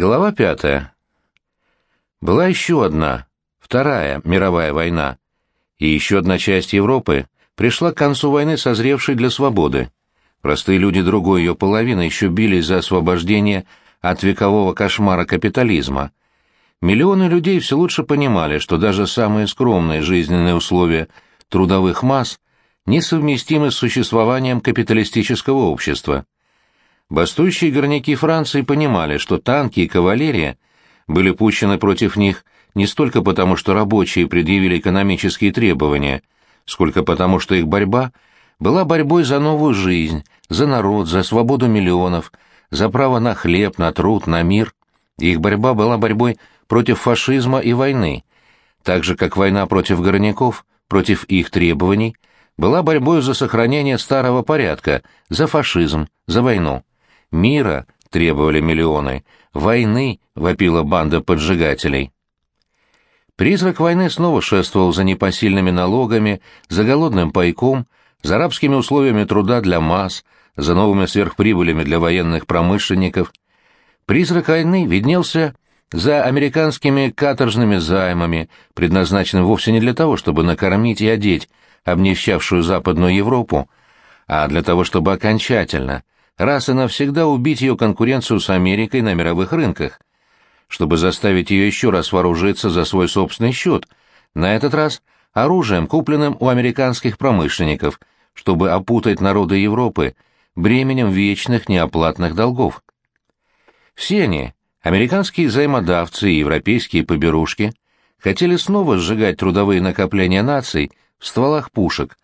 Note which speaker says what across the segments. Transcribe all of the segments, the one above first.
Speaker 1: Глава пятая. Была еще одна, вторая мировая война, и еще одна часть Европы пришла к концу войны, созревшей для свободы. Простые люди другой ее половины еще бились за освобождение от векового кошмара капитализма. Миллионы людей все лучше понимали, что даже самые скромные жизненные условия трудовых масс несовместимы с существованием капиталистического общества. Бастующие горняки Франции понимали, что танки и кавалерия были пущены против них не столько потому, что рабочие предъявили экономические требования, сколько потому, что их борьба была борьбой за новую жизнь, за народ, за свободу миллионов, за право на хлеб, на труд, на мир. Их борьба была борьбой против фашизма и войны, так же, как война против горняков, против их требований, была борьбой за сохранение старого порядка, за фашизм, за войну. Мира требовали миллионы, войны вопила банда поджигателей. Призрак войны снова шествовал за непосильными налогами, за голодным пайком, за арабскими условиями труда для масс, за новыми сверхприбылями для военных промышленников. Призрак войны виднелся за американскими каторжными займами, предназначенным вовсе не для того, чтобы накормить и одеть обнищавшую Западную Европу, а для того, чтобы окончательно, раз и навсегда убить ее конкуренцию с Америкой на мировых рынках, чтобы заставить ее еще раз вооружиться за свой собственный счет, на этот раз оружием, купленным у американских промышленников, чтобы опутать народы Европы бременем вечных неоплатных долгов. Все они, американские взаимодавцы и европейские поберушки, хотели снова сжигать трудовые накопления наций в стволах пушек.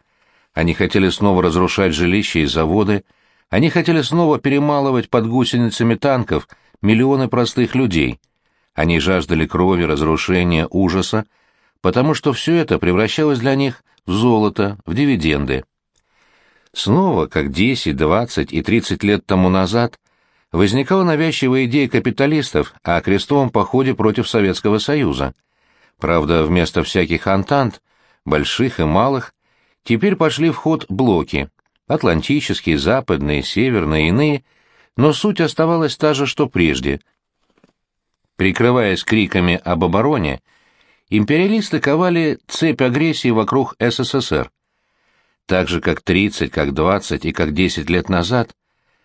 Speaker 1: Они хотели снова разрушать жилища и заводы, они хотели снова перемалывать под гусеницами танков миллионы простых людей. Они жаждали крови, разрушения, ужаса, потому что все это превращалось для них в золото, в дивиденды. Снова, как 10, 20 и 30 лет тому назад, возникала навязчивая идея капиталистов о крестовом походе против Советского Союза. Правда, вместо всяких антант, больших и малых, теперь пошли в ход блоки – атлантические, западные, северные, иные, но суть оставалась та же, что прежде. Прикрываясь криками об обороне, империалисты ковали цепь агрессии вокруг СССР. Так же, как 30, как 20 и как 10 лет назад,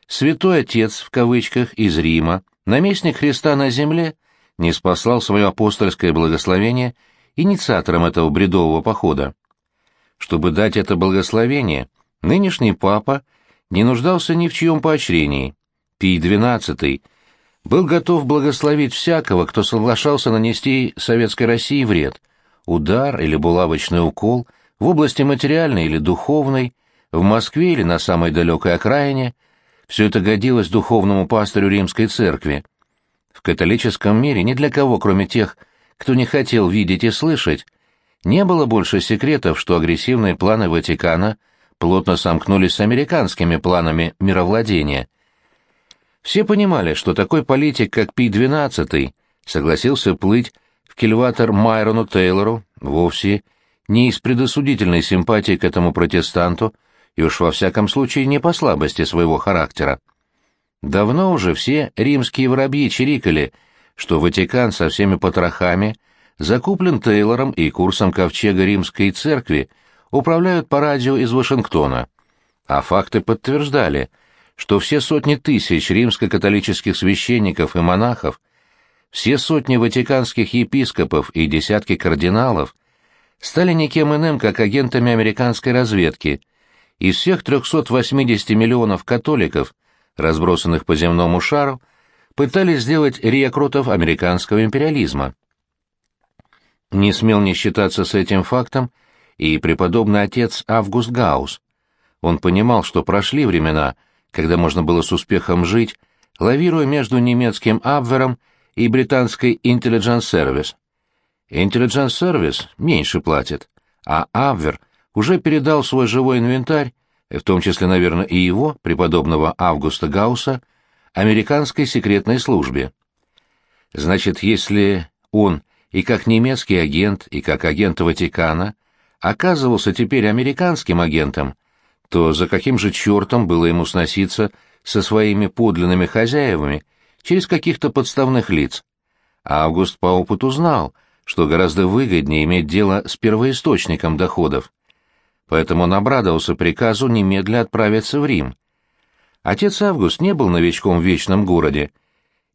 Speaker 1: «святой отец» в кавычках из Рима, наместник Христа на земле, не спаслал свое апостольское благословение инициатором этого бредового похода. Чтобы дать это благословение, нынешний папа не нуждался ни в чьем поощрении. Пий XII был готов благословить всякого, кто соглашался нанести советской России вред, удар или булавочный укол – в области материальной или духовной, в Москве или на самой далекой окраине, все это годилось духовному пастырю римской церкви. В католическом мире ни для кого, кроме тех, кто не хотел видеть и слышать, не было больше секретов, что агрессивные планы Ватикана плотно сомкнулись с американскими планами мировладения. Все понимали, что такой политик, как Пий XII, согласился плыть в кильватер Майрону Тейлору вовсе не из предосудительной симпатии к этому протестанту и уж во всяком случае не по слабости своего характера. Давно уже все римские воробьи чирикали, что Ватикан со всеми потрохами закуплен Тейлором и курсом ковчега римской церкви управляют по радио из Вашингтона. А факты подтверждали, что все сотни тысяч римско-католических священников и монахов, все сотни ватиканских епископов и десятки кардиналов стали никем иным, как агентами американской разведки. Из всех 380 миллионов католиков, разбросанных по земному шару, пытались сделать рекрутов американского империализма. Не смел не считаться с этим фактом и преподобный отец Август Гаус. Он понимал, что прошли времена, когда можно было с успехом жить, лавируя между немецким Абвером и британской Intelligence Service. Intelligence Service меньше платит, а Абвер уже передал свой живой инвентарь, в том числе, наверное, и его, преподобного Августа Гаусса, американской секретной службе. Значит, если он и как немецкий агент, и как агент Ватикана оказывался теперь американским агентом, то за каким же чертом было ему сноситься со своими подлинными хозяевами, через каких-то подставных лиц. Август по опыту знал, что гораздо выгоднее иметь дело с первоисточником доходов. Поэтому он обрадовался приказу немедля отправиться в Рим. Отец Август не был новичком в Вечном городе,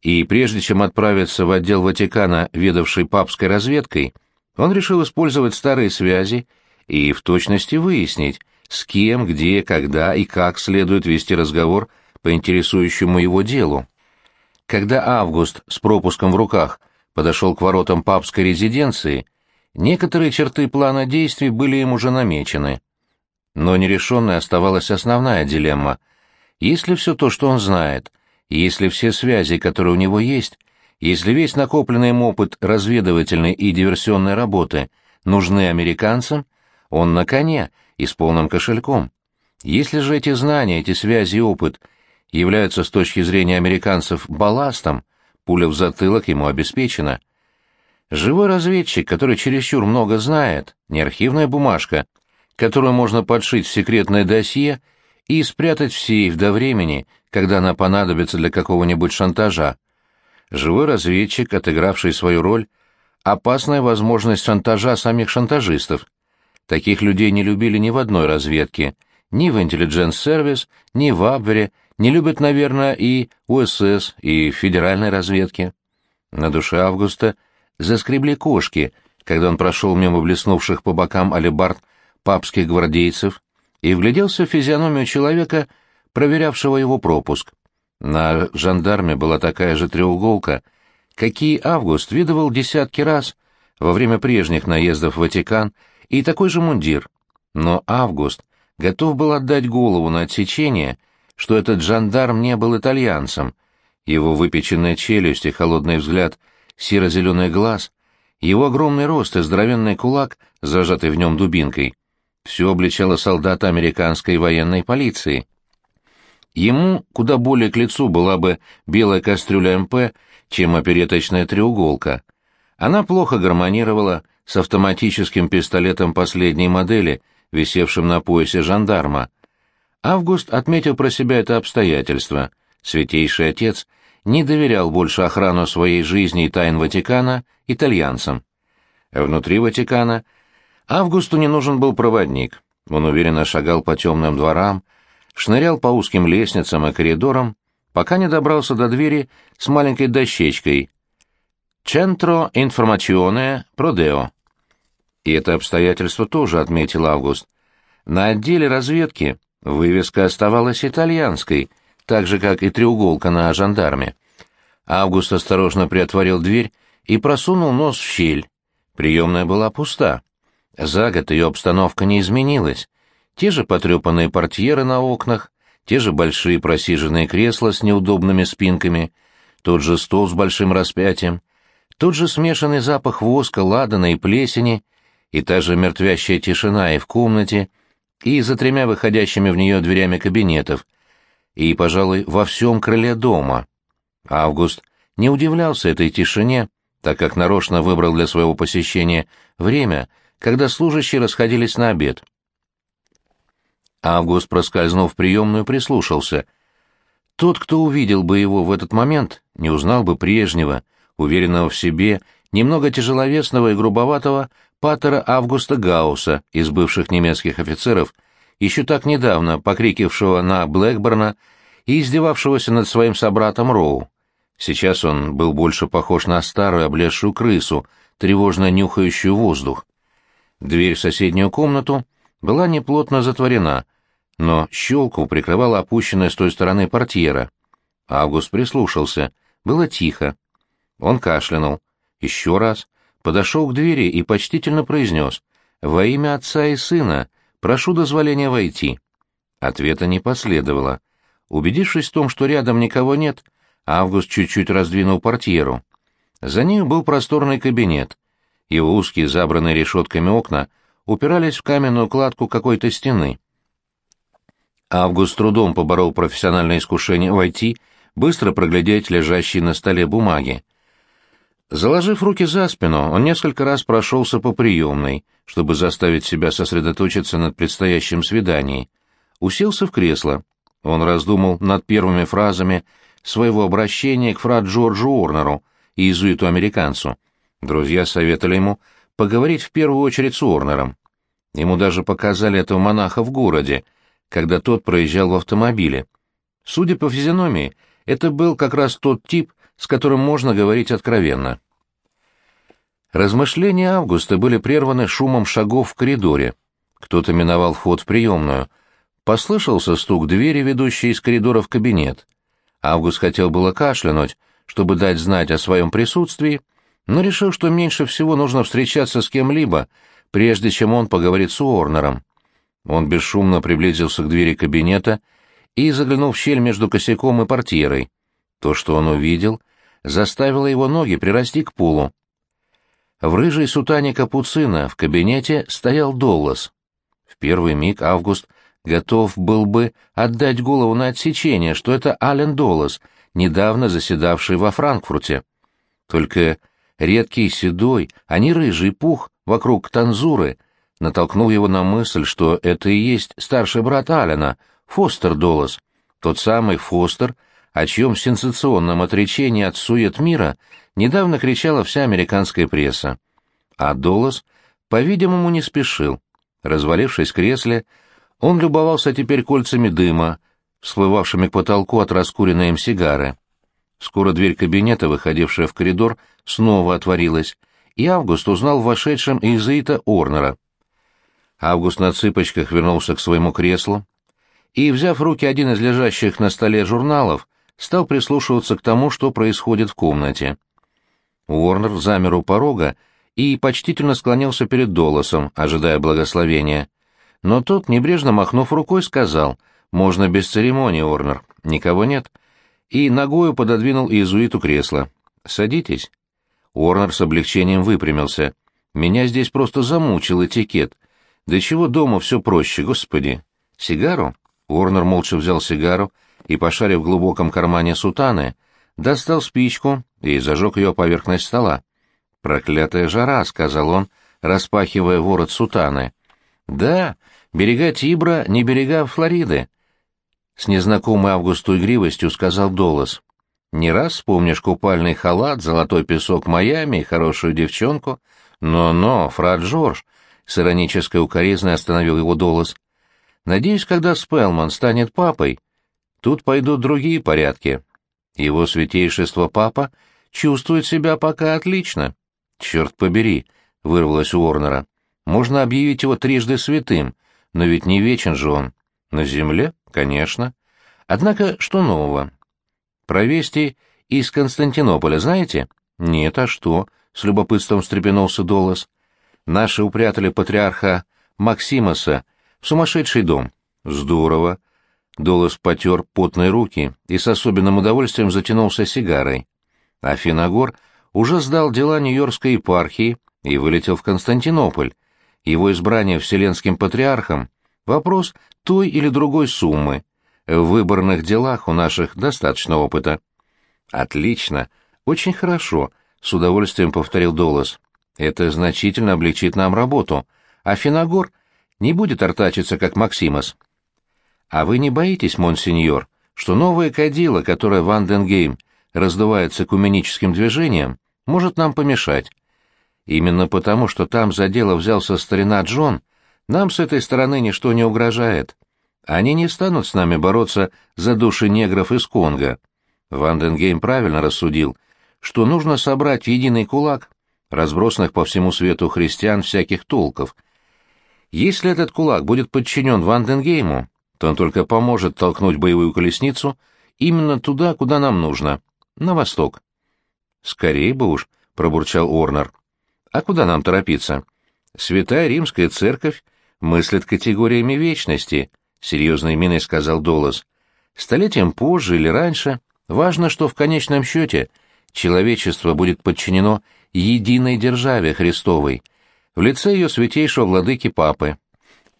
Speaker 1: и прежде чем отправиться в отдел Ватикана, ведавший папской разведкой, он решил использовать старые связи и в точности выяснить, с кем, где, когда и как следует вести разговор по интересующему его делу. Когда Август с пропуском в руках подошел к воротам папской резиденции, некоторые черты плана действий были им уже намечены. Но нерешенной оставалась основная дилемма. Если все то, что он знает, если все связи, которые у него есть, если весь накопленный им опыт разведывательной и диверсионной работы нужны американцам, он на коне и с полным кошельком. Если же эти знания, эти связи и опыт являются с точки зрения американцев балластом, пуля в затылок ему обеспечена. Живой разведчик, который чересчур много знает, не архивная бумажка, которую можно подшить в секретное досье и спрятать в сейф до времени, когда она понадобится для какого-нибудь шантажа. Живой разведчик, отыгравший свою роль, опасная возможность шантажа самих шантажистов. Таких людей не любили ни в одной разведке, ни в Intelligence Service, ни в Абвере, не любят, наверное, и УСС, и федеральной разведки. На душе Августа заскребли кошки, когда он прошел мимо блеснувших по бокам алебард папских гвардейцев и вгляделся в физиономию человека, проверявшего его пропуск. На жандарме была такая же треуголка, какие Август видывал десятки раз во время прежних наездов в Ватикан, и такой же мундир. Но Август готов был отдать голову на отсечение, что этот жандарм не был итальянцем. Его выпеченная челюсть и холодный взгляд, серо-зеленый глаз, его огромный рост и здоровенный кулак, зажатый в нем дубинкой, все обличало солдата американской военной полиции. Ему куда более к лицу была бы белая кастрюля МП, чем опереточная треуголка. Она плохо гармонировала с автоматическим пистолетом последней модели, висевшим на поясе жандарма. Август отметил про себя это обстоятельство. Святейший отец не доверял больше охрану своей жизни и тайн Ватикана итальянцам. Внутри Ватикана Августу не нужен был проводник. Он уверенно шагал по темным дворам, шнырял по узким лестницам и коридорам, пока не добрался до двери с маленькой дощечкой «Centro Informazione Prodeo». И это обстоятельство тоже отметил Август. На отделе разведки вывеска оставалась итальянской, так же, как и треуголка на жандарме. Август осторожно приотворил дверь и просунул нос в щель. Приемная была пуста. За год ее обстановка не изменилась. Те же потрепанные портьеры на окнах, те же большие просиженные кресла с неудобными спинками, тот же стол с большим распятием, тот же смешанный запах воска, ладана и плесени, и та же мертвящая тишина и в комнате, и за тремя выходящими в нее дверями кабинетов, и, пожалуй, во всем крыле дома. Август не удивлялся этой тишине, так как нарочно выбрал для своего посещения время, когда служащие расходились на обед. Август, проскользнув в приемную, прислушался. Тот, кто увидел бы его в этот момент, не узнал бы прежнего, уверенного в себе, немного тяжеловесного и грубоватого патера Августа Гаусса из бывших немецких офицеров, еще так недавно покрикившего на Блэкборна и издевавшегося над своим собратом Роу. Сейчас он был больше похож на старую облезшую крысу, тревожно нюхающую воздух. Дверь в соседнюю комнату была неплотно затворена, но щелку прикрывала опущенная с той стороны портьера. Август прислушался. Было тихо. Он кашлянул. Еще раз. Подошел к двери и почтительно произнес. «Во имя отца и сына, прошу дозволения войти». Ответа не последовало. Убедившись в том, что рядом никого нет, Август чуть-чуть раздвинул портьеру. За ним был просторный кабинет. Его узкие, забранные решетками окна упирались в каменную кладку какой-то стены. Август трудом поборол профессиональное искушение войти, быстро проглядеть лежащие на столе бумаги. Заложив руки за спину, он несколько раз прошелся по приемной, чтобы заставить себя сосредоточиться над предстоящим свиданием. Уселся в кресло. Он раздумал над первыми фразами своего обращения к фра Джорджу Орнеру, иезуиту-американцу. Друзья советовали ему поговорить в первую очередь с Орнером. Ему даже показали этого монаха в городе, когда тот проезжал в автомобиле. Судя по физиономии, это был как раз тот тип, с которым можно говорить откровенно. Размышления Августа были прерваны шумом шагов в коридоре. Кто-то миновал вход в приемную. Послышался стук двери, ведущей из коридора в кабинет. Август хотел было кашлянуть, чтобы дать знать о своем присутствии, но решил, что меньше всего нужно встречаться с кем-либо, прежде чем он поговорит с Уорнером. Он бесшумно приблизился к двери кабинета и заглянул в щель между косяком и портьерой. То, что он увидел, заставило его ноги прирасти к полу. В рыжей сутане капуцина в кабинете стоял Доллас. В первый миг Август готов был бы отдать голову на отсечение, что это Ален Доллас, недавно заседавший во Франкфурте. Только редкий седой, а не рыжий пух вокруг танзуры натолкнул его на мысль, что это и есть старший брат Алена, Фостер Доллас, тот самый Фостер, о чьем сенсационном отречении от сует мира недавно кричала вся американская пресса. А Доллас, по-видимому, не спешил. Развалившись в кресле, он любовался теперь кольцами дыма, всплывавшими к потолку от раскуренной им сигары. Скоро дверь кабинета, выходившая в коридор, снова отворилась, и Август узнал вошедшем иезуита Орнера. Август на цыпочках вернулся к своему креслу и, взяв в руки один из лежащих на столе журналов, стал прислушиваться к тому, что происходит в комнате. Уорнер замер у порога и почтительно склонился перед Долосом, ожидая благословения. Но тот, небрежно махнув рукой, сказал, «Можно без церемонии, Уорнер, никого нет», и ногою пододвинул иезуиту кресло. «Садитесь». Уорнер с облегчением выпрямился. «Меня здесь просто замучил этикет. Да чего дома все проще, господи? Сигару?» Уорнер молча взял сигару и, пошарив в глубоком кармане сутаны, достал спичку и зажег ее поверхность стола. «Проклятая жара», — сказал он, распахивая ворот сутаны. «Да, берега Тибра не берега Флориды», — с незнакомой Августу игривостью сказал Долос. Не раз вспомнишь купальный халат, золотой песок Майами и хорошую девчонку. Но-но, фрат Джордж, с иронической укоризной остановил его Долос. Надеюсь, когда Спелман станет папой, тут пойдут другие порядки. Его святейшество папа чувствует себя пока отлично. Черт побери, вырвалось у Уорнера. Можно объявить его трижды святым, но ведь не вечен же он. На земле? Конечно. Однако, что нового? Про вести из Константинополя знаете? Нет, а что? С любопытством встрепенулся Долос. Наши упрятали патриарха Максимоса в сумасшедший дом. Здорово. Долос потер потные руки и с особенным удовольствием затянулся сигарой. А Финогор уже сдал дела Нью-Йоркской епархии и вылетел в Константинополь. Его избрание вселенским патриархом — вопрос той или другой суммы, в выборных делах у наших достаточно опыта. Отлично, очень хорошо, с удовольствием повторил Долос. Это значительно облегчит нам работу, а Финогор не будет артачиться, как Максимос. А вы не боитесь, монсеньор, что новое кадило, которое Ванденгейм раздувает с экуменическим движением, может нам помешать? Именно потому, что там за дело взялся старина Джон, нам с этой стороны ничто не угрожает. Они не станут с нами бороться за души негров из Конго. Ванденгейм правильно рассудил, что нужно собрать в единый кулак разбросанных по всему свету христиан всяких толков. Если этот кулак будет подчинен Ванденгейму, то он только поможет толкнуть боевую колесницу именно туда, куда нам нужно, на восток. «Скорее бы уж», — пробурчал Орнер. «А куда нам торопиться? Святая Римская Церковь мыслит категориями вечности, — серьезной миной сказал Долос. «Столетием позже или раньше, важно, что в конечном счете человечество будет подчинено единой державе Христовой, в лице ее святейшего владыки Папы.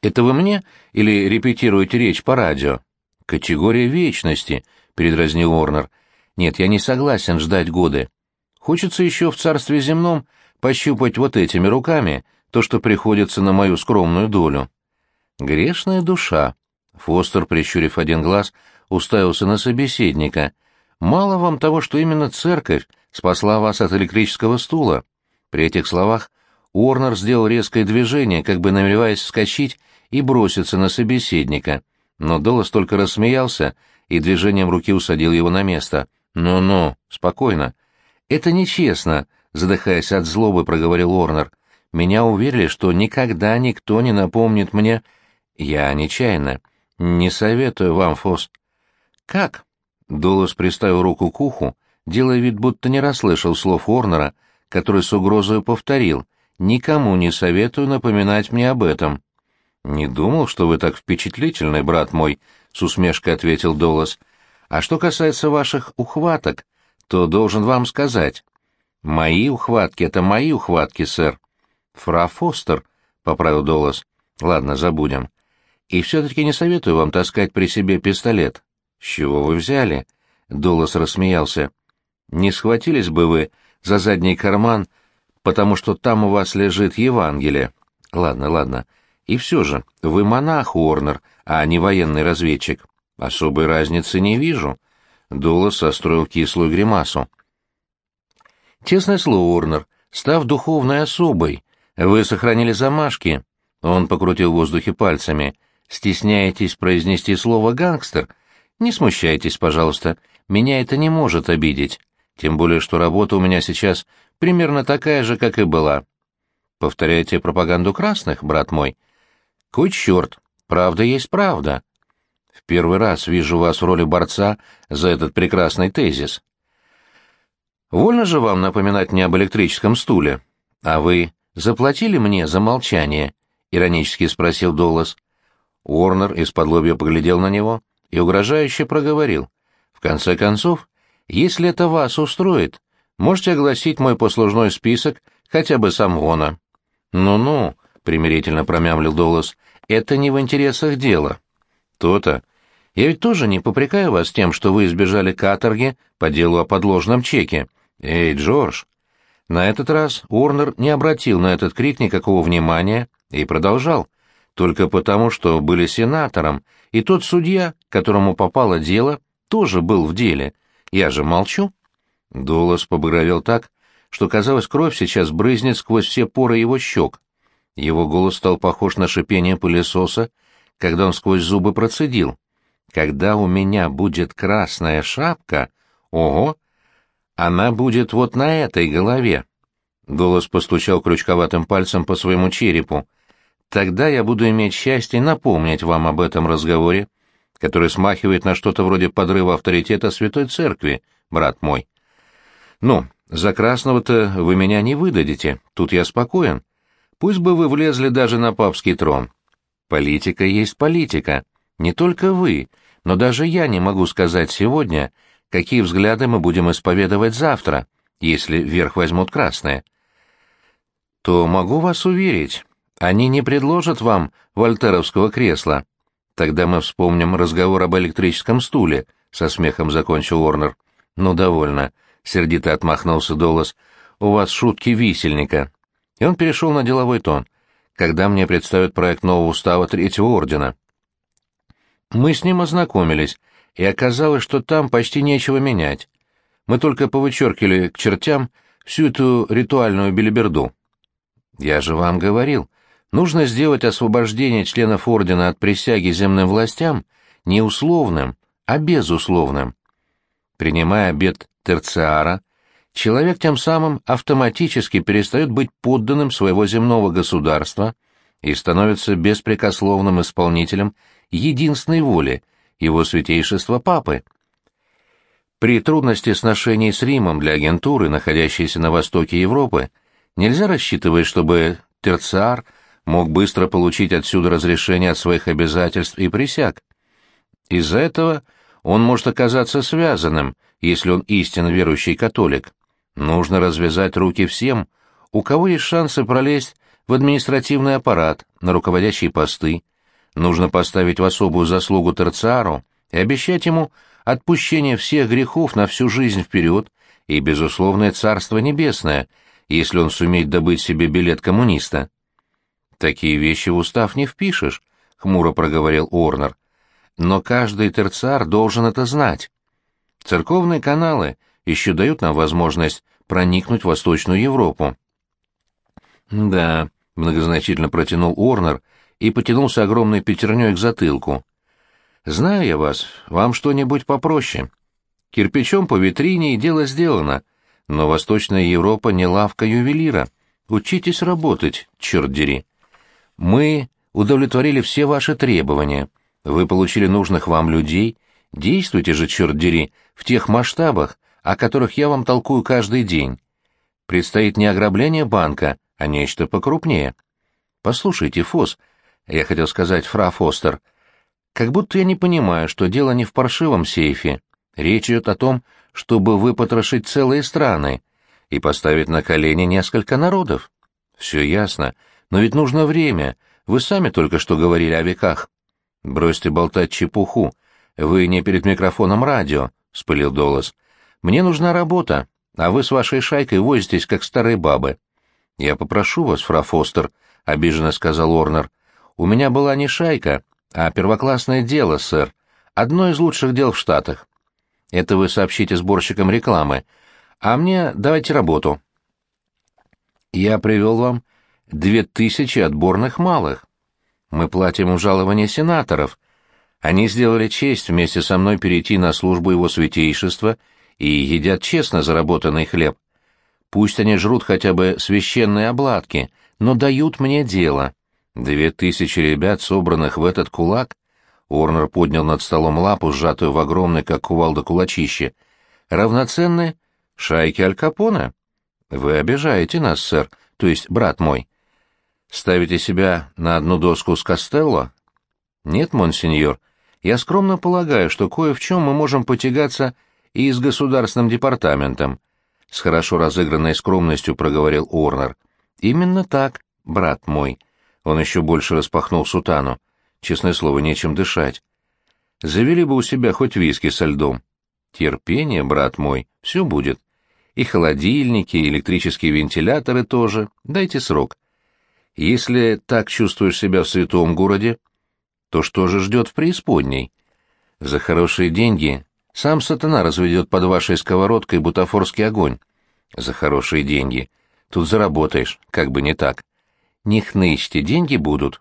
Speaker 1: Это вы мне или репетируете речь по радио?» «Категория вечности», — передразнил Орнер. «Нет, я не согласен ждать годы. Хочется еще в царстве земном пощупать вот этими руками то, что приходится на мою скромную долю». «Грешная душа», Фостер, прищурив один глаз, уставился на собеседника. Мало вам того, что именно церковь спасла вас от электрического стула. При этих словах Уорнер сделал резкое движение, как бы намереваясь вскочить и броситься на собеседника, но Долос только рассмеялся и движением руки усадил его на место. «Ну-ну, спокойно». «Это нечестно», — задыхаясь от злобы, проговорил Уорнер. «Меня уверили, что никогда никто не напомнит мне...» «Я нечаянно. Не советую вам, Фос». «Как?» Долос приставил руку к уху, делая вид, будто не расслышал слов Уорнера, который с угрозой повторил. «Никому не советую напоминать мне об этом». «Не думал, что вы так впечатлительный, брат мой», — с усмешкой ответил Долос. «А что касается ваших ухваток, то должен вам сказать. Мои ухватки — это мои ухватки, сэр». «Фра Фостер», — поправил Долос. «Ладно, забудем. И все-таки не советую вам таскать при себе пистолет». «С чего вы взяли?» — Долос рассмеялся. «Не схватились бы вы за задний карман, потому что там у вас лежит Евангелие. Ладно, ладно. И все же, вы монах, Уорнер, а не военный разведчик. Особой разницы не вижу. Дулас состроил кислую гримасу. Честное слово, Уорнер, став духовной особой, вы сохранили замашки. Он покрутил в воздухе пальцами. Стесняетесь произнести слово «гангстер»? Не смущайтесь, пожалуйста. Меня это не может обидеть. Тем более, что работа у меня сейчас примерно такая же, как и была. Повторяете пропаганду красных, брат мой? Кой черт, правда есть правда. В первый раз вижу вас в роли борца за этот прекрасный тезис. Вольно же вам напоминать мне об электрическом стуле? А вы заплатили мне за молчание? Иронически спросил Доллас. Уорнер из-под лобья поглядел на него и угрожающе проговорил. В конце концов, если это вас устроит, можете огласить мой послужной список хотя бы самгона. Ну-ну, примирительно промямлил Долос. Это не в интересах дела. То-то. Я ведь тоже не попрекаю вас тем, что вы избежали каторги по делу о подложном чеке. Эй, Джордж. На этот раз Уорнер не обратил на этот крик никакого внимания и продолжал. Только потому, что были сенатором, и тот судья, которому попало дело, тоже был в деле. Я же молчу. Долос побагровел так, что, казалось, кровь сейчас брызнет сквозь все поры его щек. Его голос стал похож на шипение пылесоса, когда он сквозь зубы процедил. «Когда у меня будет красная шапка, ого, она будет вот на этой голове». Голос постучал крючковатым пальцем по своему черепу. «Тогда я буду иметь счастье напомнить вам об этом разговоре, который смахивает на что-то вроде подрыва авторитета Святой Церкви, брат мой. Ну, за красного-то вы меня не выдадите, тут я спокоен. Пусть бы вы влезли даже на папский трон. Политика есть политика. Не только вы, но даже я не могу сказать сегодня, какие взгляды мы будем исповедовать завтра, если вверх возьмут красные. То могу вас уверить, они не предложат вам вольтеровского кресла. Тогда мы вспомним разговор об электрическом стуле, со смехом закончил Уорнер. Ну, довольно, сердито отмахнулся Долос. У вас шутки висельника. И он перешел на деловой тон. «Когда мне представят проект нового устава Третьего Ордена?» Мы с ним ознакомились, и оказалось, что там почти нечего менять. Мы только повычеркивали к чертям всю эту ритуальную белиберду. Я же вам говорил, нужно сделать освобождение членов Ордена от присяги земным властям не условным, а безусловным. Принимая обет терциара, человек тем самым автоматически перестает быть подданным своего земного государства и становится беспрекословным исполнителем единственной воли его святейшества Папы. При трудности сношений с Римом для агентуры, находящейся на востоке Европы, нельзя рассчитывать, чтобы терциар мог быстро получить отсюда разрешение от своих обязательств и присяг. Из-за этого он может оказаться связанным, если он истинно верующий католик. Нужно развязать руки всем, у кого есть шансы пролезть в административный аппарат, на руководящие посты. Нужно поставить в особую заслугу терциару и обещать ему отпущение всех грехов на всю жизнь вперед и безусловное Царство Небесное, если он сумеет добыть себе билет коммуниста. «Такие вещи в устав не впишешь», — хмуро проговорил Орнер. «Но каждый терциар должен это знать». Церковные каналы еще дают нам возможность проникнуть в Восточную Европу. «Да», — многозначительно протянул Орнер и потянулся огромной пятерней к затылку. «Знаю я вас, вам что-нибудь попроще. Кирпичом по витрине и дело сделано, но Восточная Европа не лавка ювелира. Учитесь работать, черт дери. Мы удовлетворили все ваши требования. Вы получили нужных вам людей. Действуйте же, черт дери, в тех масштабах, о которых я вам толкую каждый день. Предстоит не ограбление банка, а нечто покрупнее. Послушайте, Фос, я хотел сказать, фра Фостер, как будто я не понимаю, что дело не в паршивом сейфе. Речь идет о том, чтобы выпотрошить целые страны и поставить на колени несколько народов. Все ясно, но ведь нужно время. Вы сами только что говорили о веках. Бросьте болтать чепуху. Вы не перед микрофоном радио, — спылил Долос. Мне нужна работа, а вы с вашей шайкой возитесь, как старые бабы. Я попрошу вас, фра Фостер, — обиженно сказал Орнер. У меня была не шайка, а первоклассное дело, сэр. Одно из лучших дел в Штатах. Это вы сообщите сборщикам рекламы. А мне давайте работу. Я привел вам две тысячи отборных малых. Мы платим им жалование сенаторов. Они сделали честь вместе со мной перейти на службу его святейшества и едят честно заработанный хлеб. Пусть они жрут хотя бы священные обладки, но дают мне дело. Две тысячи ребят, собранных в этот кулак, Уорнер поднял над столом лапу, сжатую в огромной, как кувалда, кулачище. «Равноценны шайке Аль Капоне?» «Вы обижаете нас, сэр, то есть брат мой. Ставите себя на одну доску с Костелло?» «Нет, монсеньор, я скромно полагаю, что кое в чем мы можем потягаться и с государственным департаментом», — с хорошо разыгранной скромностью проговорил Уорнер. «Именно так, брат мой». Он еще больше распахнул сутану. Честное слово, нечем дышать. Завели бы у себя хоть виски со льдом. Терпение, брат мой, все будет. И холодильники, и электрические вентиляторы тоже. Дайте срок. Если так чувствуешь себя в святом городе, то что же ждет в преисподней? За хорошие деньги сам сатана разведет под вашей сковородкой бутафорский огонь. За хорошие деньги. Тут заработаешь, как бы не так. Не хнычьте, деньги будут.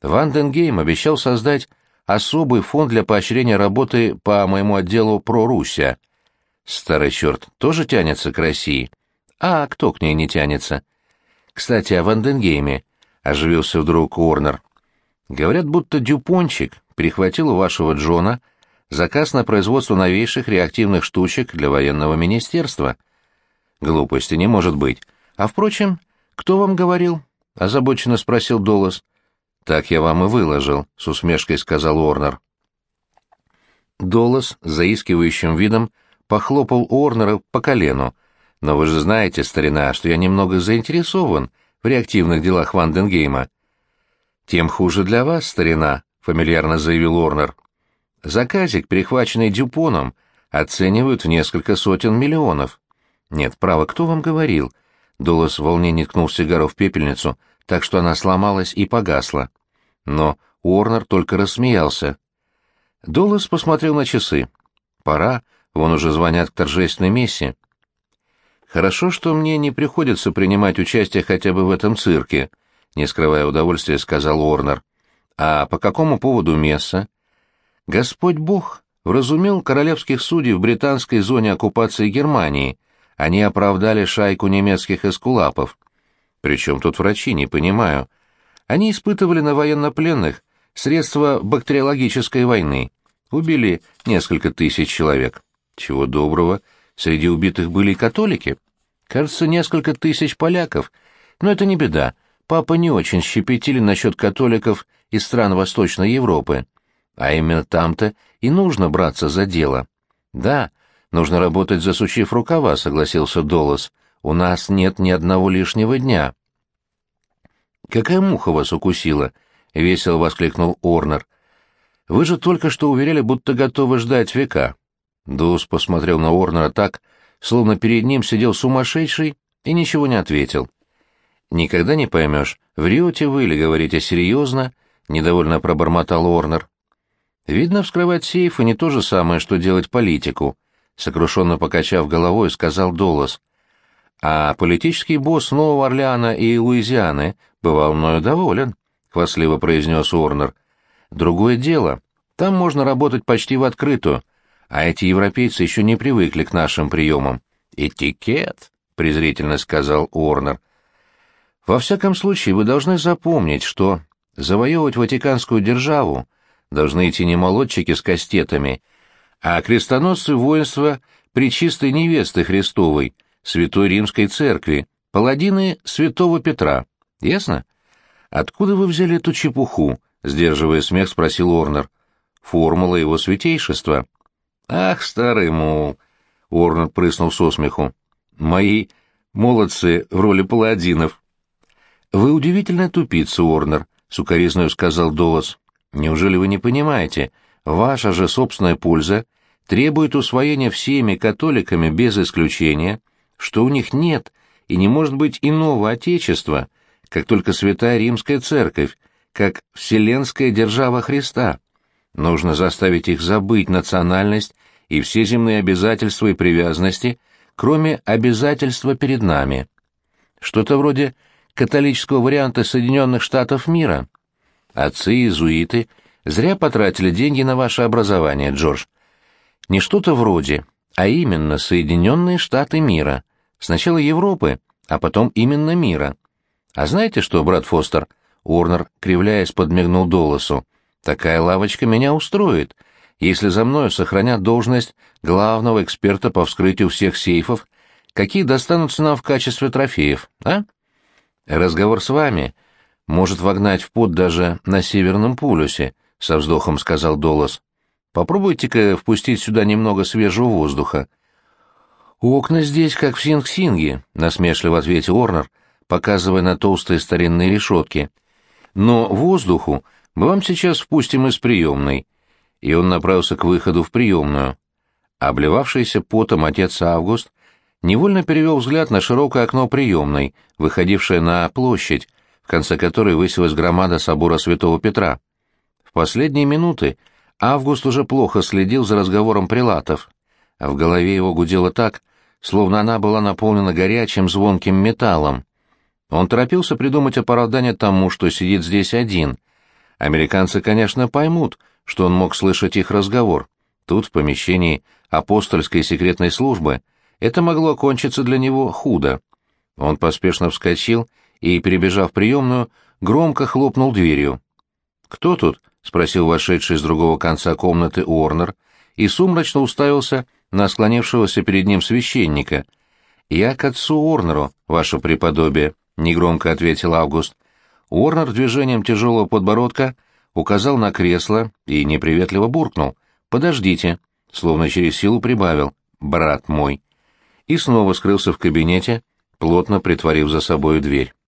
Speaker 1: Ванденгейм обещал создать особый фонд для поощрения работы по моему отделу про Руся. Старый черт тоже тянется к России. А кто к ней не тянется? Кстати, о Ванденгейме, — оживился вдруг Уорнер. Говорят, будто Дюпончик прихватил у вашего Джона заказ на производство новейших реактивных штучек для военного министерства. Глупости не может быть. А, впрочем, кто вам говорил? — озабоченно спросил Долос. «Так я вам и выложил», — с усмешкой сказал Уорнер. Долос заискивающим видом похлопал Уорнера по колену. «Но вы же знаете, старина, что я немного заинтересован в реактивных делах Ванденгейма». «Тем хуже для вас, старина», — фамильярно заявил Уорнер. «Заказик, перехваченный Дюпоном, оценивают в несколько сотен миллионов». «Нет, право, кто вам говорил?» Долос в волнении ткнул сигару в пепельницу — так что она сломалась и погасла. Но Уорнер только рассмеялся. Доллас посмотрел на часы. «Пора, вон уже звонят к торжественной мессе». «Хорошо, что мне не приходится принимать участие хотя бы в этом цирке», — не скрывая удовольствия, сказал Уорнер. «А по какому поводу месса?» «Господь Бог вразумел королевских судей в британской зоне оккупации Германии. Они оправдали шайку немецких эскулапов. Причем тут врачи, не понимаю. Они испытывали на военнопленных средства бактериологической войны. Убили несколько тысяч человек. Чего доброго, среди убитых были католики. Кажется, несколько тысяч поляков. Но это не беда. Папа не очень щепетилен насчет католиков из стран Восточной Европы. А именно там-то и нужно браться за дело. Да, нужно работать засучив рукава, согласился Долос. У нас нет ни одного лишнего дня. Какая муха вас укусила? весело воскликнул Орнер. Вы же только что уверяли, будто готовы ждать века. Дус посмотрел на Орнера так, словно перед ним сидел сумасшедший и ничего не ответил. «Никогда не поймешь, врете вы или говорите серьезно?» — недовольно пробормотал Орнер. «Видно, вскрывать сейфы не то же самое, что делать политику», — сокрушенно покачав головой, сказал Долос. А политический босс Нового Орлеана и Луизианы бывал мною доволен, хвастливо произнес Уорнер. Другое дело, там можно работать почти в открытую, а эти европейцы еще не привыкли к нашим приемам. Этикет, презрительно сказал Уорнер. Во всяком случае, вы должны запомнить, что завоевывать Ватиканскую державу должны идти не молодчики с кастетами, а крестоносцы воинства Пречистой невесты Христовой, Святой Римской Церкви, паладины Святого Петра. Ясно? Откуда вы взяли эту чепуху? Сдерживая смех, спросил Орнер. Формула его святейшества. Ах, старый мул! Орнер прыснул со смеху. Мои молодцы в роли паладинов. Вы удивительная тупица, Орнер, сукоризною сказал Долос. Неужели вы не понимаете? Ваша же собственная польза требует усвоения всеми католиками без исключения, что у них нет и не может быть иного отечества, как только Святая Римская Церковь, как Вселенская Держава Христа. Нужно заставить их забыть национальность и все земные обязательства и привязанности, кроме обязательства перед нами. Что-то вроде католического варианта Соединенных Штатов мира. Отцы-иезуиты зря потратили деньги на ваше образование, Джордж. Не что-то вроде, а именно Соединенные Штаты мира. Сначала Европы, а потом именно мира. А знаете что, брат Фостер? Уорнер, кривляясь, подмигнул Долосу. Такая лавочка меня устроит, если за мною сохранят должность главного эксперта по вскрытию всех сейфов, какие достанутся нам в качестве трофеев, а? Разговор с вами может вогнать в пот даже на Северном полюсе, со вздохом сказал Долос. Попробуйте-ка впустить сюда немного свежего воздуха. Окна здесь как в Синг-Синге, насмешливо ответил Орнер, показывая на толстые старинные решетки. Но воздуху мы вам сейчас впустим из приемной. И он направился к выходу в приемную. Обливавшийся потом отец Август невольно перевел взгляд на широкое окно приемной, выходившее на площадь, в конце которой высилась громада собора Святого Петра. В последние минуты Август уже плохо следил за разговором прилатов, а в голове его гудело так, словно она была наполнена горячим звонким металлом. Он торопился придумать оправдание тому, что сидит здесь один. Американцы, конечно, поймут, что он мог слышать их разговор. Тут, в помещении апостольской секретной службы, это могло окончиться для него худо. Он поспешно вскочил и, перебежав приемную, громко хлопнул дверью. «Кто тут?» — спросил вошедший с другого конца комнаты Уорнер, и сумрачно уставился на склонившегося перед ним священника. «Я к отцу Уорнеру, ваше преподобие», — негромко ответил Август. Уорнер движением тяжелого подбородка указал на кресло и неприветливо буркнул. «Подождите», словно через силу прибавил, «брат мой», и снова скрылся в кабинете, плотно притворив за собою дверь.